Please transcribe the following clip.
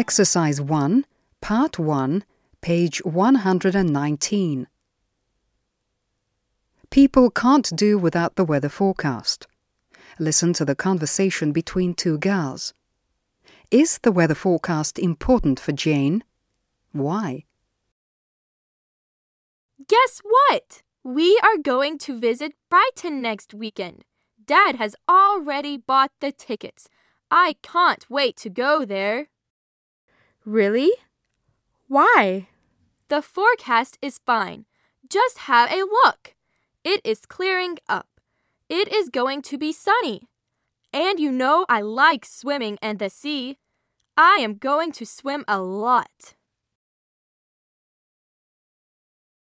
Exercise 1, Part 1, page 119. People can't do without the weather forecast. Listen to the conversation between two girls. Is the weather forecast important for Jane? Why? Guess what? We are going to visit Brighton next weekend. Dad has already bought the tickets. I can't wait to go there. Really? Why? The forecast is fine. Just have a look. It is clearing up. It is going to be sunny. And you know I like swimming and the sea. I am going to swim a lot.